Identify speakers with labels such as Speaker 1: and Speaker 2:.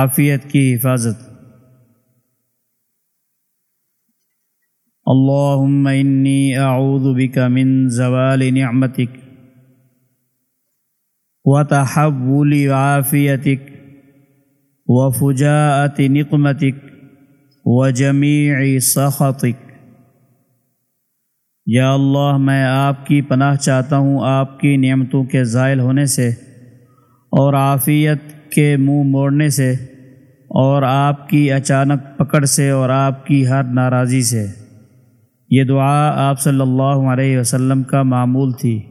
Speaker 1: عافیت کی حفاظت۔ اللهم إني أعوذ بك من زوال نعمتك وتحول عافيتك وفجاءة نقمتك وجميع سخطك یا اللہ، میں آپ کی پناہ چاہتا ہوں آپ کی نعمتوں کے زائل ہونے سے اور عافیت کے منہ مو موڑنے سے۔ اور آپ کی اچانک پکڑ سے اور آپ کی ہر ناراضی سے۔ یہ دعا آپ صلی اللہ علیہ وسلم کا معمول تھی۔